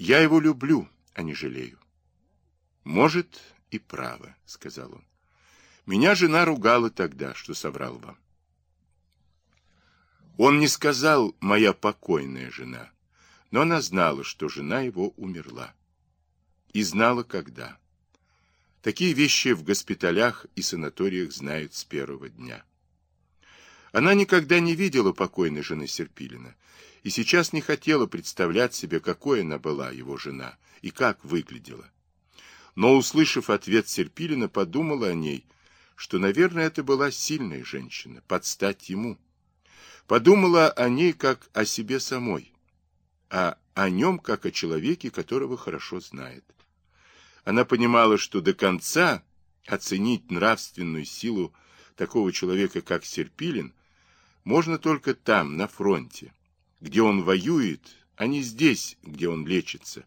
Я его люблю, а не жалею. Может, и право, сказал он. Меня жена ругала тогда, что соврал вам. Он не сказал «моя покойная жена», но она знала, что жена его умерла. И знала, когда. Такие вещи в госпиталях и санаториях знают с первого дня. Она никогда не видела покойной жены Серпилина и сейчас не хотела представлять себе, какой она была, его жена, и как выглядела. Но, услышав ответ Серпилина, подумала о ней, что, наверное, это была сильная женщина, под стать ему. Подумала о ней как о себе самой, а о нем как о человеке, которого хорошо знает. Она понимала, что до конца оценить нравственную силу такого человека, как Серпилин, можно только там, на фронте, где он воюет, а не здесь, где он лечится,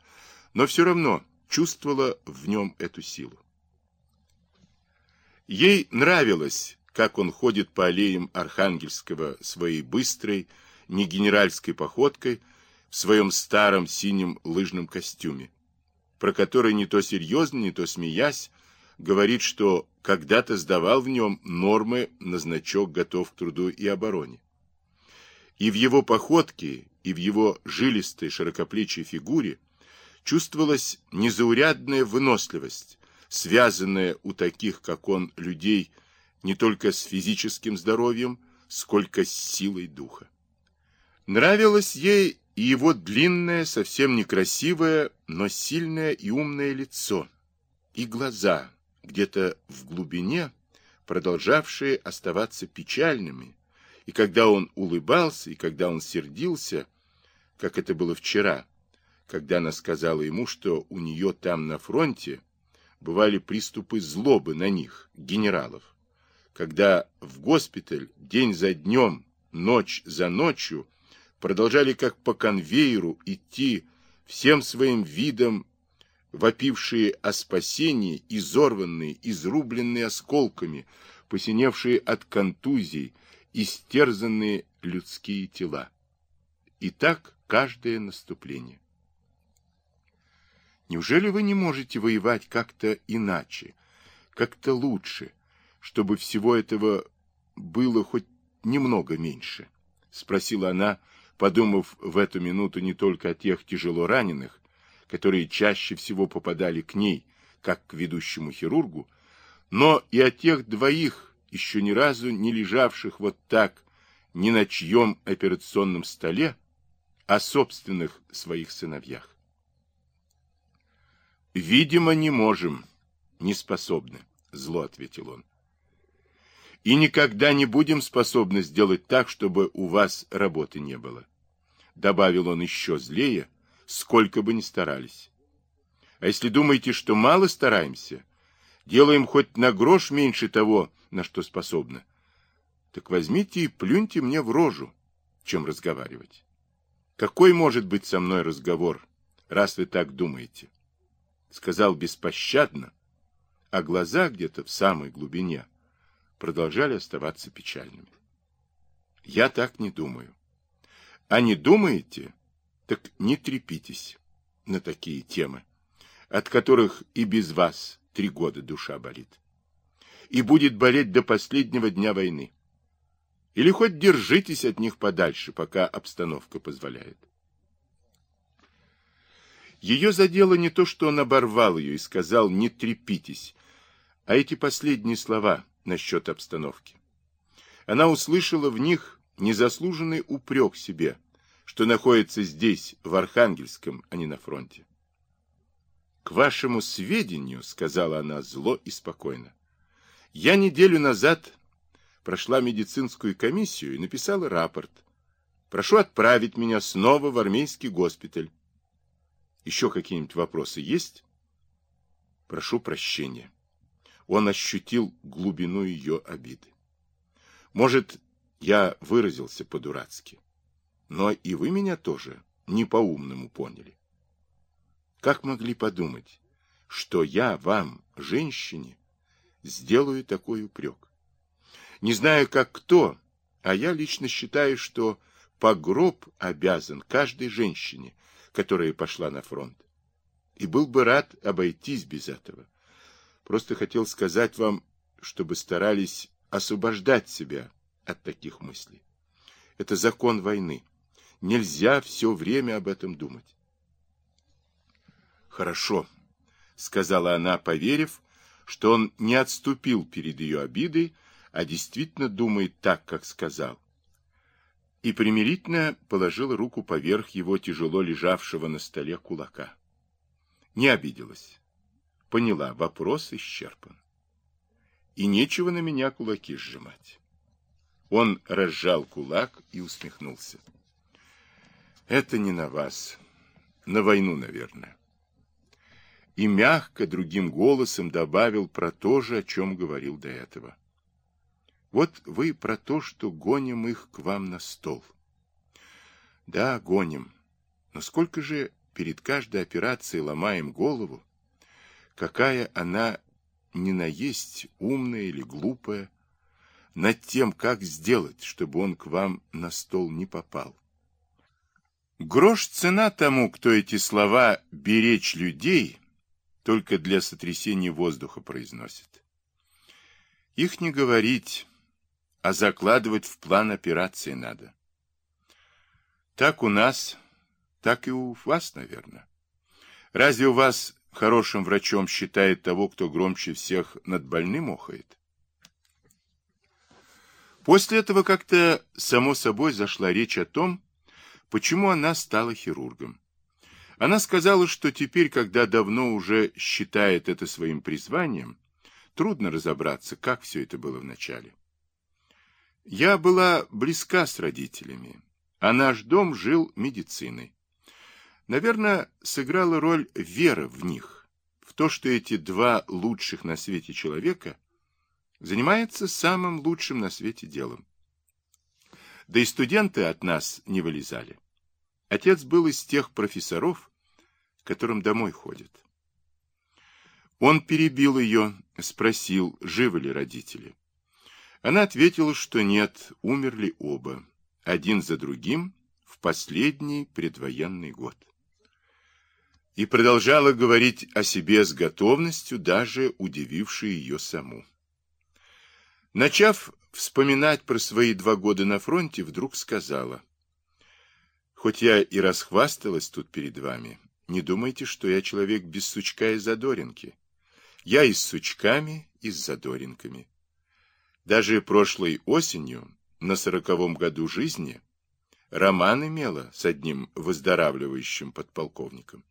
но все равно чувствовала в нем эту силу. Ей нравилось как он ходит по аллеям Архангельского своей быстрой, не генеральской походкой в своем старом синем лыжном костюме, про который не то серьезно, не то смеясь, говорит, что когда-то сдавал в нем нормы на значок «Готов к труду и обороне». И в его походке, и в его жилистой широкоплечей фигуре чувствовалась незаурядная выносливость, связанная у таких, как он, людей не только с физическим здоровьем, сколько с силой духа. Нравилось ей и его длинное, совсем некрасивое, но сильное и умное лицо, и глаза, где-то в глубине, продолжавшие оставаться печальными, и когда он улыбался, и когда он сердился, как это было вчера, когда она сказала ему, что у нее там на фронте бывали приступы злобы на них, генералов. Когда в госпиталь день за днем, ночь за ночью продолжали как по конвейеру идти всем своим видом вопившие о спасении, изорванные, изрубленные осколками, посиневшие от контузий, истерзанные людские тела. И так каждое наступление. Неужели вы не можете воевать как-то иначе, как-то лучше, чтобы всего этого было хоть немного меньше? — спросила она, подумав в эту минуту не только о тех тяжело раненых, которые чаще всего попадали к ней, как к ведущему хирургу, но и о тех двоих, еще ни разу не лежавших вот так ни на чьем операционном столе, о собственных своих сыновьях. «Видимо, не можем, не способны», — зло ответил он и никогда не будем способны сделать так, чтобы у вас работы не было. Добавил он еще злее, сколько бы ни старались. А если думаете, что мало стараемся, делаем хоть на грош меньше того, на что способны, так возьмите и плюньте мне в рожу, чем разговаривать. Какой может быть со мной разговор, раз вы так думаете? Сказал беспощадно, а глаза где-то в самой глубине продолжали оставаться печальными. Я так не думаю. А не думаете, так не трепитесь на такие темы, от которых и без вас три года душа болит. И будет болеть до последнего дня войны. Или хоть держитесь от них подальше, пока обстановка позволяет. Ее задело не то, что он оборвал ее и сказал «не трепитесь», а эти последние слова насчет обстановки. Она услышала в них незаслуженный упрек себе, что находится здесь, в Архангельском, а не на фронте. «К вашему сведению», — сказала она зло и спокойно, — «я неделю назад прошла медицинскую комиссию и написала рапорт. Прошу отправить меня снова в армейский госпиталь. Еще какие-нибудь вопросы есть? Прошу прощения он ощутил глубину ее обиды. Может, я выразился по-дурацки, но и вы меня тоже не по-умному поняли. Как могли подумать, что я вам, женщине, сделаю такой упрек? Не знаю, как кто, а я лично считаю, что погроб обязан каждой женщине, которая пошла на фронт. И был бы рад обойтись без этого. Просто хотел сказать вам, чтобы старались освобождать себя от таких мыслей. Это закон войны. Нельзя все время об этом думать. Хорошо, сказала она, поверив, что он не отступил перед ее обидой, а действительно думает так, как сказал. И примирительно положила руку поверх его тяжело лежавшего на столе кулака. Не обиделась. Поняла, вопрос исчерпан. И нечего на меня кулаки сжимать. Он разжал кулак и усмехнулся. Это не на вас. На войну, наверное. И мягко, другим голосом добавил про то же, о чем говорил до этого. Вот вы про то, что гоним их к вам на стол. Да, гоним. Но сколько же перед каждой операцией ломаем голову, какая она не наесть, умная или глупая, над тем, как сделать, чтобы он к вам на стол не попал. Грош цена тому, кто эти слова «беречь людей» только для сотрясения воздуха произносит. Их не говорить, а закладывать в план операции надо. Так у нас, так и у вас, наверное. Разве у вас хорошим врачом считает того, кто громче всех над больным охает? После этого как-то само собой зашла речь о том, почему она стала хирургом. Она сказала, что теперь, когда давно уже считает это своим призванием, трудно разобраться, как все это было вначале. Я была близка с родителями, а наш дом жил медициной. Наверное, сыграла роль вера в них, в то, что эти два лучших на свете человека – занимается самым лучшим на свете делом. Да и студенты от нас не вылезали. Отец был из тех профессоров, которым домой ходят. Он перебил ее, спросил, живы ли родители. Она ответила, что нет, умерли оба, один за другим, в последний предвоенный год. И продолжала говорить о себе с готовностью, даже удивившей ее саму. Начав вспоминать про свои два года на фронте, вдруг сказала, «Хоть я и расхвасталась тут перед вами, не думайте, что я человек без сучка и задоринки. Я и с сучками, и с задоринками. Даже прошлой осенью, на сороковом году жизни, роман имела с одним выздоравливающим подполковником.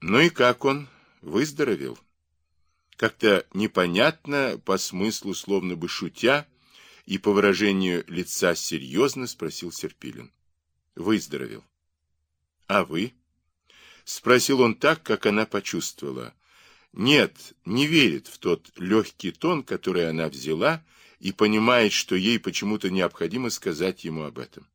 Ну и как он? Выздоровел? как-то непонятно, по смыслу, словно бы шутя, и по выражению лица серьезно спросил Серпилин. Выздоровел. А вы? Спросил он так, как она почувствовала. Нет, не верит в тот легкий тон, который она взяла, и понимает, что ей почему-то необходимо сказать ему об этом.